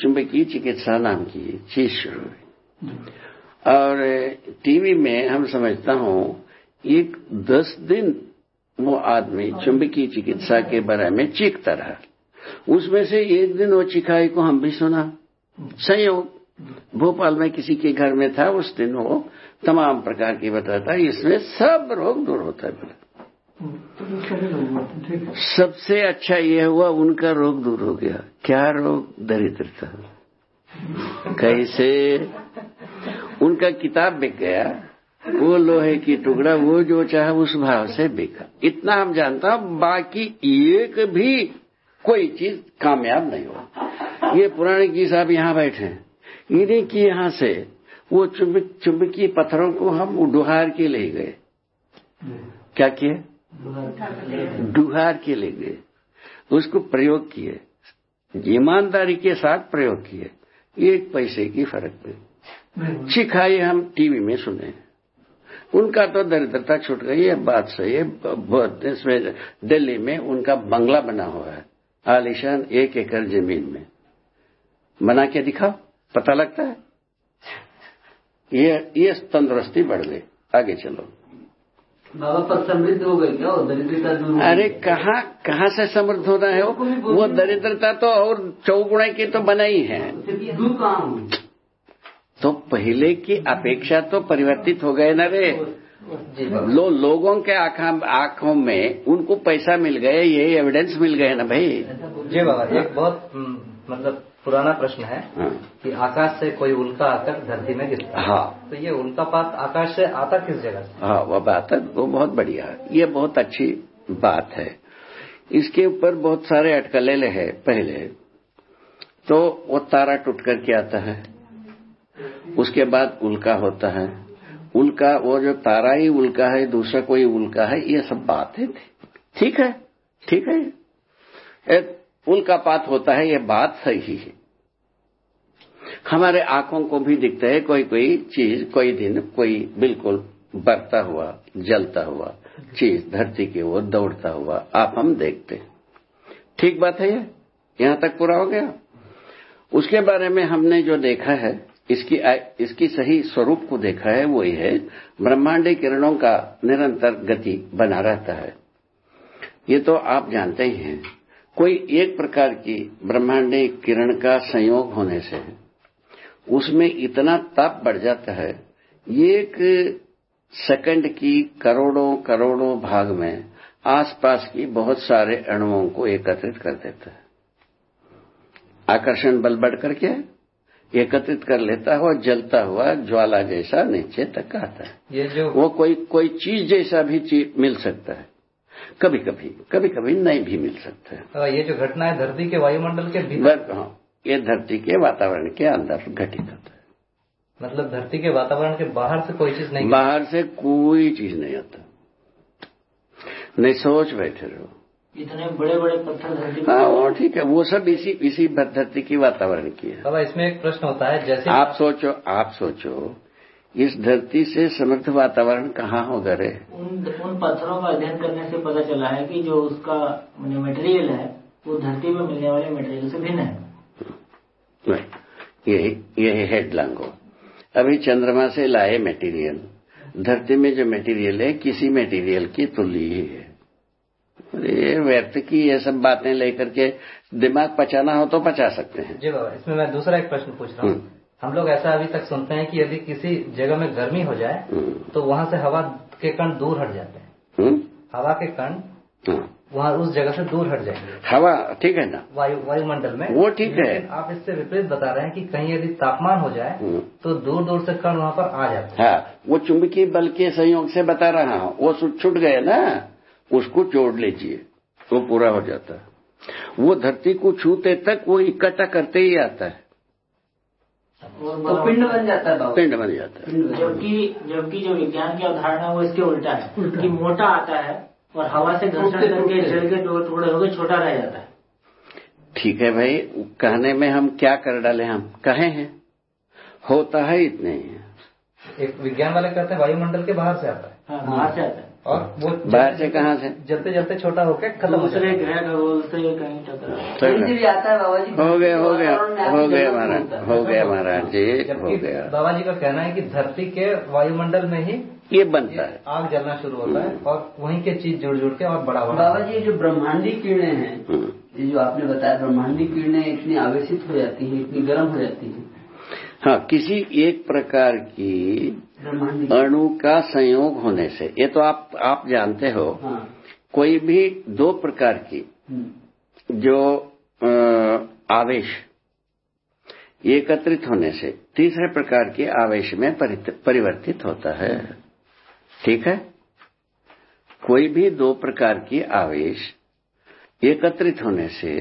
चुंबकीय चिकित्सा नाम की चीज़ शुरू हुई। और टीवी में हम समझता हूँ, एक दस दिन वो आदमी चुंबकीय चिकित्सा के बारे में चीखता रहा। उसमें से एक दिन वो चिखाई को हम भी सुना। संयोग। भोपाल में किसी के घर में था, उस दिन वो तमाम प्रकार की बताता, इसमें सब रोग दूर होता है। सबसे अच्छा यह हुआ उनका रोग दूर हो गया। क्या रोग? दरिद्रता। कैसे? उनका किताब बिक गया। वो लोहे की टुकड़ा, वो जो चाहे उस भाव से बिका। इतना हम जानता हूँ, बाकी एक भी कोई चीज़ कामयाब नहीं हुआ। ये पुराने की साहब यहाँ बैठे हैं। इन्हीं की यहाँ से वो चुंबक, चुंबकीय पत्थरों को हम डुहार के ले गए। क्या किए? डुहार के ले गए। उसको प्रयोग किए। ईमानदारी के साथ प्रयोग किए। एक पैसे की फ़र्क नहीं चिखाई हम टीवी में सुने। उनका तो दरिद्रता छूट गई है बात सही है। इसमें दिल्ली में उनका बंगला बना हुआ है, आलिशान एक एकड़ ज़मीन में। बना के दिखाओ, पता लगता है? ये ये तंदुरुस्ती बढ़ गई। आगे चलो। बाबा पर समृद्ध हो गई क्या? दरिद्रता दूर अरे कहाँ कहाँ से समृद्ध होना है वो? वो दरिद्रता तो और चौगुणा की तो बनाई है दूर कहाँ तो पहले की अपेक्षा तो परिवर्तित हो गए ना रे। लो लोगों के आँखों में उनको पैसा मिल गए ये एविडेंस मिल गए ना भाई? जी बाबा एक बहुत मतलब पुराना प्रश्न है हाँ। कि आकाश से कोई उल्का आकर धरती में गिरता है। हाँ। तो ये उल्का पात आकाश से आता किस जगह से? हाँ वह बात है वो बहुत बढ़िया है। ये बहुत अच्छी बात है। इसके ऊपर बहुत सारे अटकलेले है पहले। तो वो तारा टूट करके आता है। उसके बाद उल्का होता है। उल्का वो जो तारा ही उल्का है दूसरा कोई उल्का है ये सब बात है ठीक है? ठीक है? एक उल्कापात होता है, ये बात सही है। हमारे आँखों को भी दिखता है, कोई कोई चीज़, कोई दिन, कोई बिल्कुल बढ़ता हुआ, जलता हुआ चीज़, धरती की ओर दौड़ता हुआ, आप हम देखते ठीक बात है ये? यहाँ तक पूरा हो गया? उसके बारे में हमने जो देखा है, इसकी इसकी सही स्वरूप को देखा है, वो ये है, ब्रह्मांडी किरणों का निरंतर गति बना रहता है। ये तो आप जानते ही हैं। कोई एक प्रकार की ब्रह्मांडी किरण का संयोग होने से उसमें इतना ताप बढ़ जाता है एक सेकंड की करोड़ों करोड़ों भाग में आसपास की बहुत सारे अणुओं को एकत्रित कर देता है। आकर्षण बल बढ़ करके एकत्रित कर लेता हुआ जलता हुआ ज्वाला जैसा नीचे तक आता है। ये जो वो कोई कोई चीज़ जैसा भी चीज़ मिल सकता है। कभी कभी कभी कभी नहीं भी मिल सकता है। ये जो घटना है धरती के वायुमंडल के भीतर हाँ, ये धरती के वातावरण के अंदर घटित होता है। मतलब धरती के वातावरण के बाहर से कोई चीज़ नहीं बाहर से कोई चीज़ नहीं आता। नहीं सोच बैठे रहो। इतने बड़े बड़े पत्थर धरती हाँ वो ठीक है वो सब इसी इसी धरती की वातावरण की है। बाबा इसमें एक प्रश्न होता है जैसे आप सोचो आप सोचो इस धरती से समृद्ध वातावरण कहाँ होगा रे उन उन पत्थरों का अध्ययन करने से पता चला है कि जो उसका मटेरियल है वो धरती में मिलने वाले मटेरियल से भिन्न है। नहीं यही यही हेडलैंग हो अभी चंद्रमा से लाए मटेरियल धरती में जो मटेरियल है किसी मटेरियल की तुल्य ही है। ये व्यर्थ की ये सब बातें लेकर के दिमाग पचाना हो तो पचा सकते हैं। जी बाबा इसमें मैं दूसरा एक प्रश्न पूछ रहा हूँ। हम्म। हम लोग ऐसा अभी तक सुनते हैं कि यदि किसी जगह में गर्मी हो जाए हम्म, तो वहाँ से हवा के कण दूर हट जाते हैं। हम्म, हवा के कण। वहाँ उस जगह से दूर हट जाएँगे। हवा ठीक है ना? वायु वायुमंडल में। वो ठीक है। आप इससे विपरीत बता रहे हैं कि कहीं यदि तापमान हो जाए हम्म। तो दूर दूर से कण वहाँ पर आ जाते हैं। हाँ वो चुंबकीय बल के संयोग से बता रहा हूँ। वो छूट छूट गए ना उसको जोड़ लीजिए वो पूरा हो जाता है। वो धरती को छूते तक वो इकट्ठा करते ही आता है। तो पिंड बन जाता है बाबा। पिंड बन जाता है। जबकि जबकि जो विज्ञान की अवधारणा है वो इसके उल्टा है। कि मोटा आता है और हवा से घर्षण करके जल के दो टुकड़े होकर छोटा रह जाता है। ठीक है भाई कहने में हम क्या कर डाले हम कहे हैं। होता है इतने ही। एक विज्ञान वाले कहते हैं वायुमंडल के बाहर से आता है। हाँ, बाहर से आता है। और वो बाहर से कहाँ से? जलते जलते छोटा होकर खत्म हो दूसरे ग्रह खगोल से कहीं टकरा आता है। बाबा जी। हो गया हो गया हो गया महाराज हो। गया महाराज जी हो गया। बाबा जी का कहना है कि धरती के वायुमंडल में ही ये बनता है। आग जलना शुरू होता है और वहीं के चीज़ जुड़ जुड़ के और बड़ा बड़ा बाबा जी जो ब्रह्मांडी किरणें हैं हम्म। ये जो आपने बताया ब्रह्मांडी किरणें इतनी आवेशित हो जाती हैं इतनी गर्म हो जाती हैं हाँ किसी एक प्रकार की अणु का संयोग होने से ये तो आप आप जानते हो हाँ। कोई भी दो प्रकार की हम्म, जो आवेश एकत्रित होने से तीसरे प्रकार के आवेश में परिवर्तित होता है। ठीक है? कोई भी दो प्रकार की आवेश एकत्रित होने से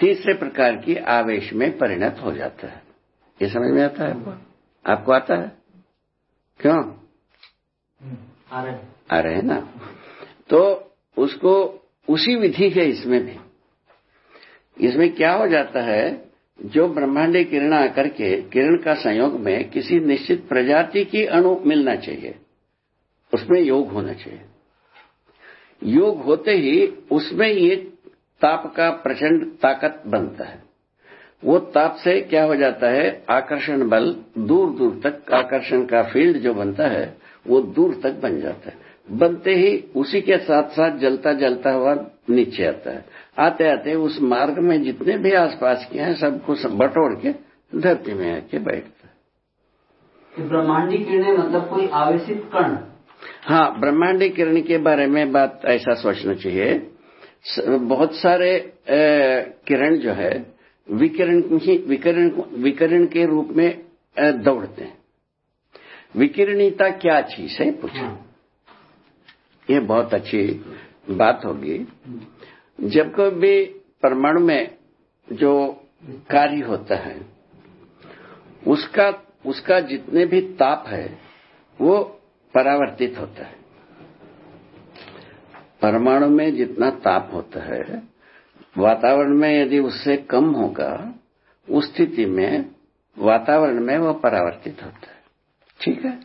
तीसरे प्रकार की आवेश में परिणत हो जाता है। ये समझ में आता है आपको? आपको आता है? क्यों? आ रहे हैं। आ रहे हैं ना? तो उसको उसी विधि है इसमें भी। इसमें क्या हो जाता है जो ब्रह्मांडीय किरण आकर के किरण का संयोग में किसी निश्चित प्रजाति की अणु मिलना चाहिए। उसमें योग होना चाहिए। योग होते ही उसमें ये ताप का प्रचंड ताकत बनता है। वो ताप से क्या हो जाता है? आकर्षण बल दूर दूर तक आकर्षण का फ़ील्ड जो बनता है वो दूर तक बन जाता है। बनते ही उसी के साथ साथ जलता जलता हुआ नीचे आता है। आते आते उस मार्ग में जितने भी आसपास के हैं सबको सब बटोर के धरती में आके बैठता है। ब्रह्मांडी किरणें मतलब कोई आवेशित कण। हाँ ब्रह्मांडी किरण के बारे में बात ऐसा सोचना चाहिए। बहुत सारे किरण जो है विकिरण ही विकिरण विकिरण के रूप में दौड़ते हैं। विकिरणीता क्या चीज़ है पूछो। हाँ। ये बहुत अच्छी बात होगी। जब कभी परमाणु में जो कार्य होता है उसका उसका जितने भी ताप है वो परावर्तित होता है। परमाणु में जितना ताप होता है वातावरण में यदि उससे कम होगा, उस स्थिति में वातावरण में वह परावर्तित होता है। ठीक है?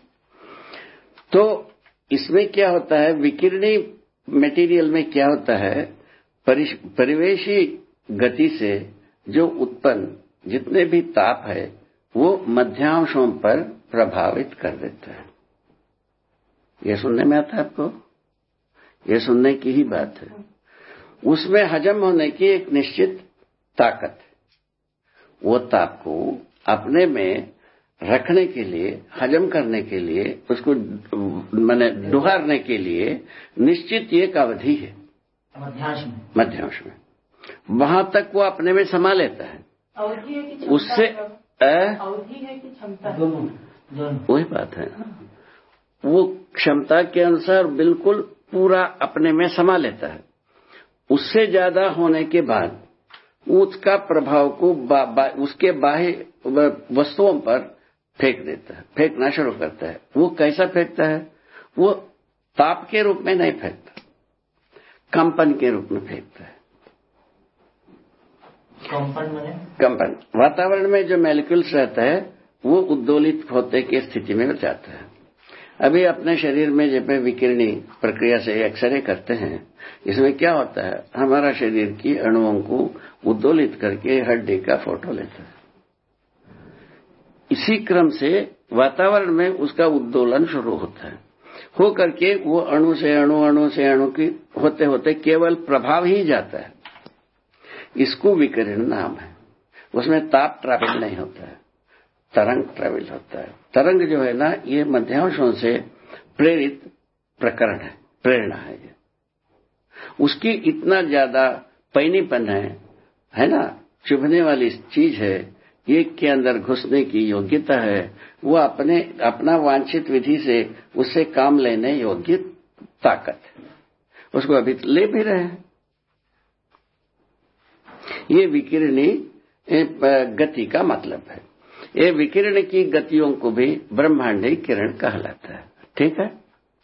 तो इसमें क्या होता है? विकिरणी मटेरियल में क्या होता है? परिवेशी गति से जो उत्पन्न, जितने भी ताप है, वो मध्यांशों पर प्रभावित कर देता है। यह सुनने में आता है आपको? ये सुनने की ही बात है। उसमें हजम होने की एक निश्चित ताकत। है वो ताप को अपने में रखने के लिए हजम करने के लिए उसको मैंने डुहारने के लिए निश्चित एक अवधि है। मध्यांश में। वहाँ तक वो अपने में समा लेता है। अवधि है कि क्षमता उससे अवधि कि क्षमता? दोनों दोनों। वही बात है। वो क्षमता के अनुसार बिल्कुल पूरा अपने में समा लेता है। उससे ज़्यादा होने के बाद उसका प्रभाव को बा, बा, उसके बाह्य वस्तुओं पर फेंक देता है फेंकना शुरू करता है। वो कैसा फेंकता है? वो ताप के रूप में नहीं फेंकता कंपन के रूप में फेंकता है। कंपन कंपन। वातावरण में जो मेलिक्यूल्स रहता है वो उद्दोलित होते की स्थिति में जाता है। अभी अपने शरीर में जब विकिरणी प्रक्रिया से एक्सरे करते हैं, इसमें क्या होता है? हमारा शरीर की अणुओं को उद्दोलित करके हड्डी का फ़ोटो लेता है। इसी क्रम से वातावरण में उसका उद्दोलन शुरू होता है। हो करके वो अणु से अणु अणु से अणु की होते होते केवल प्रभाव ही जाता है। इसको विकिरण नाम है। उसमें ताप ट्रैवल नहीं होता है। तरंग ट्रेवल होता है। तरंग जो है ना, ये मध्यांशों से प्रेरित प्रकरण है, प्रेरणा है ये। उसकी इतना ज़्यादा पैनीपन है है ना? चुभने वाली चीज़ है, ये के अंदर घुसने की योग्यता है, वो अपने, अपना वांछित विधि से उससे काम लेने योग्य ताकत है। उसको अभी ले भी रहे ये विकिरणी गति का मतलब है। ये विकिरण की गतियों को भी ब्रह्मांडी किरण कहलाता है। ठीक है?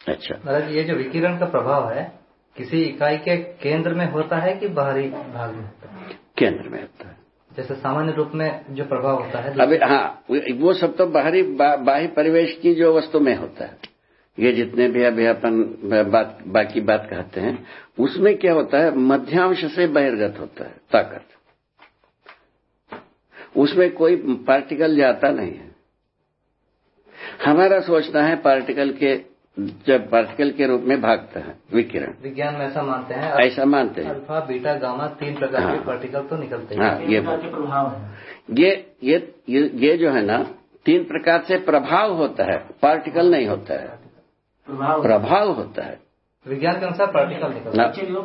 अच्छा। महाराज ये जो विकिरण का प्रभाव है किसी इकाई के केंद्र में होता है कि बाहरी भाग में होता है? केंद्र में होता है। जैसे सामान्य रूप में जो प्रभाव होता है अभी हाँ वो- वो सब तो बाहरी बा, बाह्य परिवेश की जो वस्तु में होता है। ये जितने भी अभी अपन बात बाकी बात कहते हैं उसमें क्या होता है? मध्यांश से बहिर्गत होता है ताकत। उसमें कोई पार्टिकल जाता नहीं है। हमारा सोचना है पार्टिकल के जब पार्टिकल के रूप में भागता है विकिरण। विज्ञान में ऐसा मानते हैं ऐसा मानते हैं। अल्फ़ा बीटा गामा तीन प्रकार हाँ, के। पार्टिकल तो निकलते हैं। हाँ ये प्रभाव है। ये ये ये, ये जो है ना तीन प्रकार से प्रभाव होता है पार्टिकल नहीं होता है। प्रभाव। प्रभाव होता है। विज्ञान के अनुसार पार्टिकल निकलते हैं।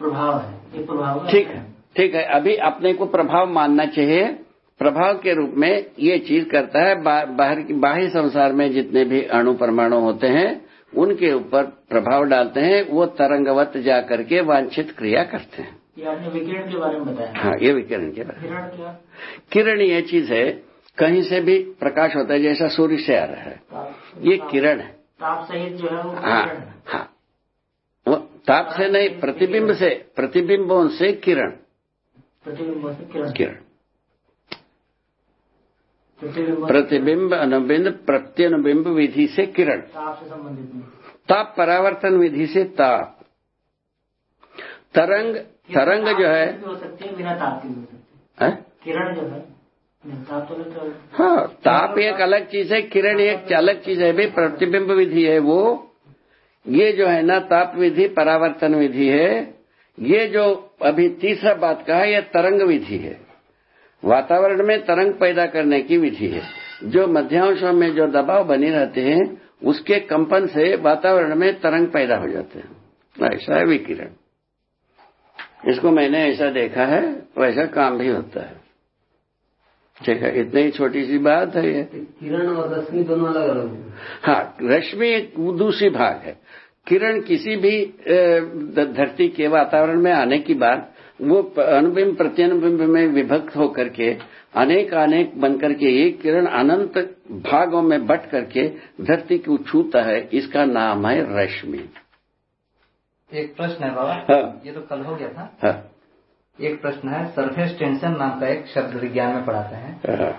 प्रभाव है ये प्रभाव का ठीक है ठीक है अभी अपने को प्रभाव मानना चाहिए। प्रभाव के रूप में ये चीज़ करता है बा, बाहर की बाह्य संसार में जितने भी अणु परमाणु होते हैं उनके ऊपर प्रभाव डालते हैं वो तरंगवत जा करके वांछित क्रिया करते हैं। ये विकिरण के बारे में बताया। हाँ ये विकिरण के बारे में। किरण क्या? ये चीज़ है कहीं से भी प्रकाश होता है जैसा सूर्य से आ रहा है। ये किरण है। ताप सहित जो है वो हाँ। हाँ। वो ताप से नहीं प्रतिबिंब से प्रतिबिंबों से किरण। प्रतिबिंब से किरण। किरण। प्रतिबिंब अनुबिंब प्रत्यनुबिंब विधि से किरण। ताप परावर्तन विधि से ताप। तरंग तरंग जो है भी बिना ताप की भी? किरण जो है? ताप हाँ ताप एक अलग चीज़ है, किरण एक अलग चीज़ है भाई प्रतिबिंब विधि है वो। ये जो है ना, ताप विधि, परावर्तन विधि है। ये जो अभी तीसरा बात कहा यह तरंग विधि है। वातावरण में तरंग पैदा करने की विधि है। जो मध्यांशों में जो दबाव बने रहते हैं उसके कंपन से वातावरण में तरंग पैदा हो जाते हैं। ऐसा है विकिरण। इसको मैंने ऐसा देखा है वैसा काम भी होता है। ठीक है इतनी ही छोटी सी बात है ये। किरण और रश्मि दोनों अलग अलग हाँ। रश्मि एक दूसरी भाग है। किरण किसी भी धरती के वातावरण में आने की बाद वो अनुबिंब प्रत्यनुबिंब में विभक्त होकर के अनेक अनेक बनकर के एक किरण अनंत भागों में बट करके धरती को छूता है इसका नाम है रश्मि। एक प्रश्न है बाबा। हाँ। ये तो कल हो गया था। हाँ, एक प्रश्न है सरफेस टेंशन नाम का एक शब्द विज्ञान में पढ़ाते हैं। हाँ,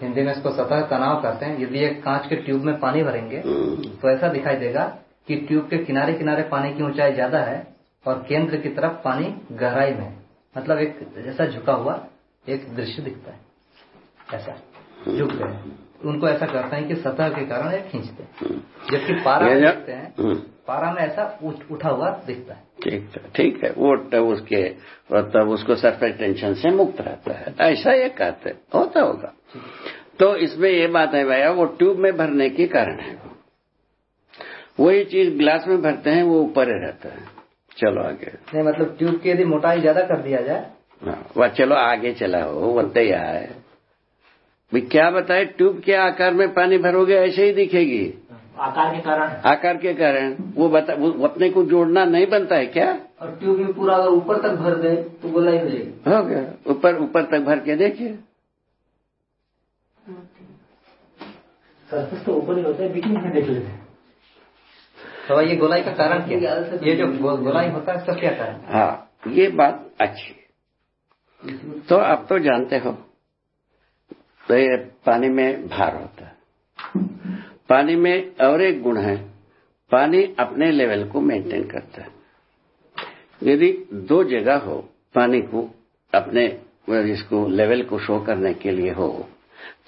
हिंदी में इसको सतह तनाव कहते हैं। यदि एक कांच के ट्यूब में पानी भरेंगे हम्म, तो ऐसा दिखाई देगा कि ट्यूब के किनारे किनारे पानी की ऊंचाई ज़्यादा है और केंद्र की तरफ़ पानी गहराई में मतलब एक जैसा झुका हुआ एक दृश्य दिखता है। ऐसा झुक गए उनको ऐसा करते हैं कि सतह के कारण ये खींचते हैं। जबकि पारा में देखते हैं हम्म, पारा में ऐसा उठा हुआ दिखता है। ठीक है ठीक है वो तब उसके तब उसको सरफेस टेंशन से मुक्त रहता है। ऐसा ये कहते हैं। होता होगा। तो इसमें ये बात है भैया वो ट्यूब में भरने के कारण है। वही चीज़ ग्लास में भरते हैं वो ऊपर रहता है। चलो आगे। नहीं मतलब ट्यूब की यदि मोटाई ज़्यादा कर दिया जाए। हाँ, वह चलो आगे चला हो बनते है। भाई क्या बताए ट्यूब के आकार में पानी भरोगे ऐसे ही दिखेगी। आकार के कारण। आकार के कारण। वो बता वो अपने को जोड़ना नहीं बनता है क्या? और ट्यूब में पूरा अगर ऊपर तक भर दे तो गोलाई हो जाएगी। हो गया। ऊपर ऊपर तक भर के देखिए। सरफेस तो ऊपर ही होता है बीच में देख लेते हैं। तो ये गोलाई का कारण क्या? है? ये जो गो, गोलाई होता है क्या कारण? हाँ ये बात अच्छी तो आप तो जानते हो तो ये पानी में भार होता है। पानी में और एक गुण है पानी अपने लेवल को मेंटेन करता है। यदि दो जगह हो पानी को अपने इसको लेवल को शो करने के लिए हो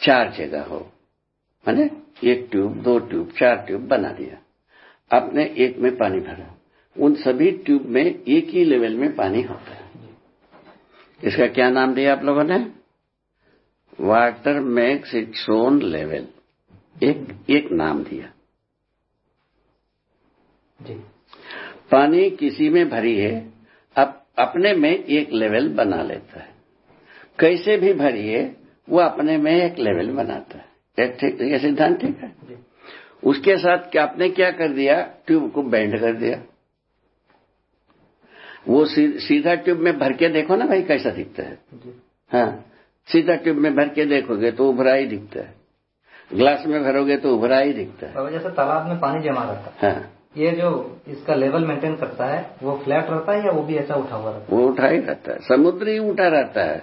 चार जगह हो मैंने एक ट्यूब दो ट्यूब चार ट्यूब बना दिया। आपने एक में पानी भरा। उन सभी ट्यूब में एक ही लेवल में पानी होता है। इसका क्या नाम दिया आप लोगों ने? Water makes its own level एक एक नाम दिया। जी। पानी किसी में भरी है अब अपने में एक लेवल बना लेता है। कैसे भी भरी है वो अपने में एक लेवल बनाता है। ये सिद्धांत ठीक है? जी। उसके साथ क्या आपने क्या कर दिया? ट्यूब को बेंड कर दिया। वो सीधा ट्यूब में भर के देखो ना भाई कैसा दिखता है। हाँ सीधा ट्यूब में भर के देखोगे तो उभरा ही दिखता है। ग्लास में भरोगे तो उभरा ही दिखता है। जैसे तालाब में पानी जमा रहता है। हाँ। ये जो इसका लेवल मेंटेन करता है वो फ्लैट रहता है या वो भी ऐसा उठा हुआ रहता है? वो उठा ही रहता है। समुद्र ही उठा रहता है।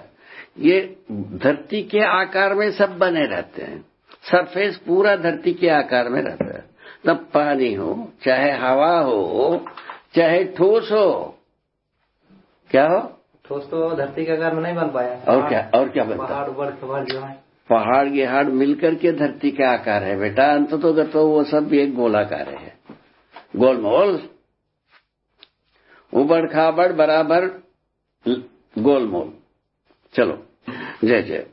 ये धरती के आकार में सब बने रहते हैं। सरफेस पूरा धरती के आकार में रहता है। तब पानी हो चाहे हवा हो चाहे ठोस हो क्या हो? ठोस तो धरती के आकार में नहीं बन पाया। और क्या और क्या बनता? पहाड़ खबड़ जो है। पहाड़ गेहाड़ मिलकर के धरती का आकार है बेटा। अंत तो तो वो सब एक गोलाकार है। गोलमोल उबड़ खाबड़ बराबर गोलमोल। चलो जय जय।